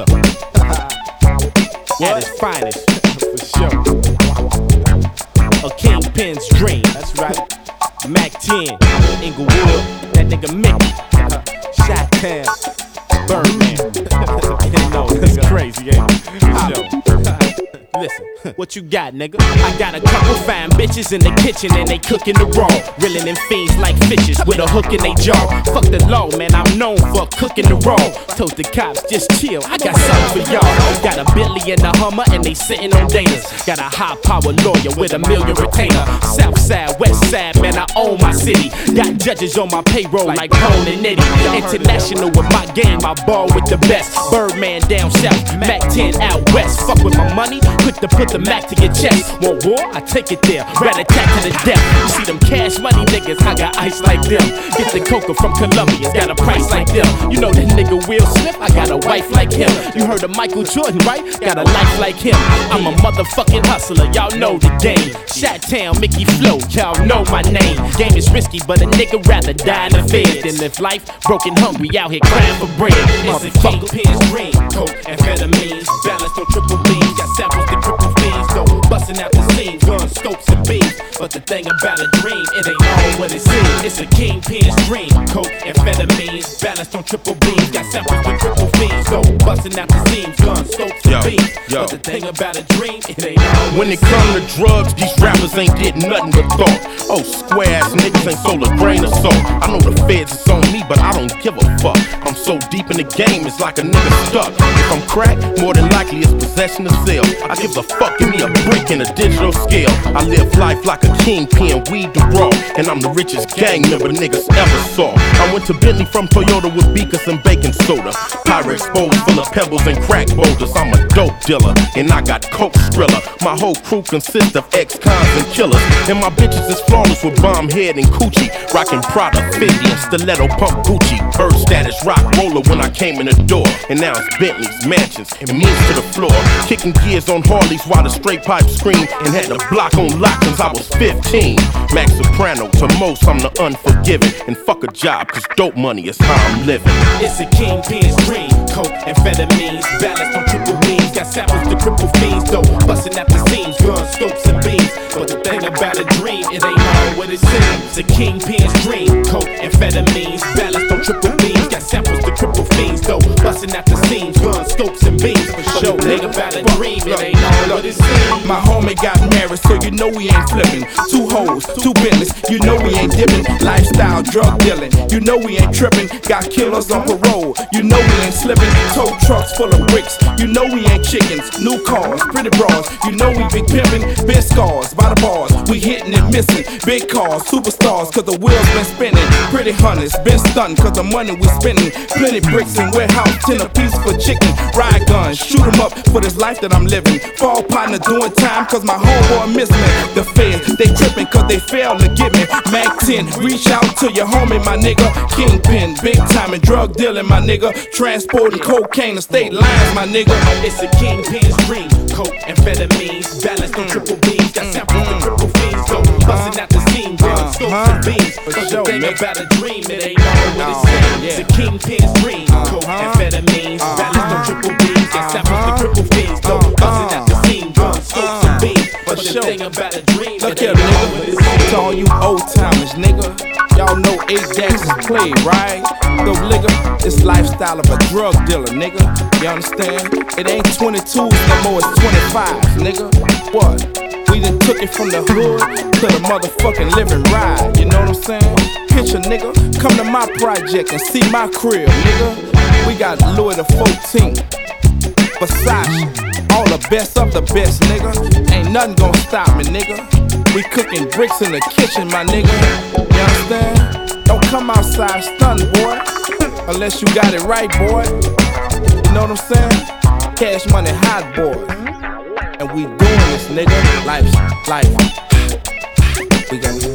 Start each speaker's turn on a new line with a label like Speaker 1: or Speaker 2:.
Speaker 1: hustler. At his finest. For sure. A kingpin's dream. That's right. Mack 10, Inglewood, that nigga Mickey. Shot Town, Birdman. you know, it's crazy, ain't it? Listen, what you got, nigga? I got a couple fine bitches in the kitchen and they cooking the raw. Reeling in fiends like fishes with a hook in they jaw. Fuck the law, man, I'm known for cooking the raw. Told the cops, just chill, I got something for y'all. Got a Billy and a Hummer and they sitting on Dana's. Got a high power lawyer with a million retainer. South side, west side, man, I own my city. Got judges on my payroll like Cone and Nitty. International with my game, I ball with the best. Birdman down south, Mack 10 out west. Fuck with my money, quick to put the Mac to your chest. Want war? I take it there. Rat attack to the death. You see them cash money niggas, I got ice like them. Get the coca from Colombia, got a price like them. You know that nigga Will Smith, I got a wife like him. You heard of Michael Jordan, right? Got a life like him. I'm a motherfucking hustler, y'all know the game. Shot Town, Mickey Flow, y'all know my name. Game is risky, but a nigga rather die in the feds than live life broken hungry out here crying for bread. A kingpin's dream. Coke, amphetamines, balanced on triple beams. Got samples that triple busting out the scenes, guns, scopes, and beams. But the thing about a dream, it ain't all what it seems. It's a kingpin's dream. Coke, amphetamines, balanced on triple beams. Got samples with triple fiends, go busting out the scenes, guns, scopes, and
Speaker 2: Yo,
Speaker 1: beams.
Speaker 2: yo.
Speaker 1: But the thing about a dream, it ain't all
Speaker 2: When it come to drugs, these rappers ain't did nothing but thought. Oh, square ass niggas ain't sold a grain of salt. I know the feds is on me, but I don't give a fuck. I'm so deep in the game, it's like a nigga stuck. If I'm crack, more than likely it's possession of sale. I give a fuck, give me a brick and a digital scale. I live life like a kingpin, weed the raw. And I'm the richest gang member niggas ever saw. I went to Bentley from Toyota with beakers and baking soda. Pyrex bowls full of pebbles and crack boulders. I'm a dope dealer, and I got coke striller. My whole crew consists of ex-cons and killers. And my bitches is flawless with bomb head and coochie. Rockin' Prada, 50 and stiletto pump Gucci. Bird status rock roller when I came in the door. And now it's Bentleys, mansions, and means to the floor. Kicking gears on Harleys while the straight pipe And had the block on lock since I was 15. Max Soprano, to most I'm the unforgiving. And fuck a job, cause dope money is how I'm living.
Speaker 1: It's a kingpin's dream. Coke, amphetamines, balanced on triple beams. Got samples to cripple fiends, though. Busting at the seams, guns, scopes, and beams. But the thing about a dream, it ain't all what it seems. It's a kingpin's dream. Coke, amphetamines, balanced on triple beams. Got samples to
Speaker 3: got so you know we ain't flipping. Two hoes, two business, you know we ain't dipping. Lifestyle, drug dealing, you know we ain't tripping. Got killers on parole, you know we ain't slipping. Tow trucks full of bricks, you know we ain't chickens. New cars, pretty bras, you know we big pimping. Big scars by the bars, we hitting and missing. Big cars, superstars, cause the wheels been spinning. Pretty hunters, been stunting, cause the money we spending. Plenty bricks in warehouse, ten a piece for chicken. Ride guns, shoot 'em up for this life that I'm living. Fall partner doing time, cause my homeboy miss me. The feds, they tripping cause they fail to get me. Mack 10, reach out to your homie, my nigga. Kingpin, big time and drug dealing, my nigga. Transporting cocaine to state lines, my nigga.
Speaker 1: It's a kingpin's dream. Coke, amphetamines, balanced on triple beams. Got samples to triple fiends, go busting out the seam, guns, scopes, and beams. But the thing about a dream, it ain't all what it seems. It's a kingpin's dream. About a dream,
Speaker 3: Look here, nigga. To all you old timers, nigga. Y'all know dax is played, right? Go nigga, it's lifestyle of a drug dealer, nigga. You understand? It ain't 22s no more, it's 25, nigga. What? We done took it from the hood to the motherfucking living ride. You know what I'm saying? Picture, nigga. Come to my project and see my crib, nigga. We got Louis the 14th. Versace. All the best of the best, nigga. Ain't nothing gonna stop me, nigga. We cooking bricks in the kitchen, my nigga. You understand? Don't come outside stunned, boy. Unless you got it right, boy. You know what I'm saying? Cash money hot, boy. And we doing this, nigga. Life, life. We got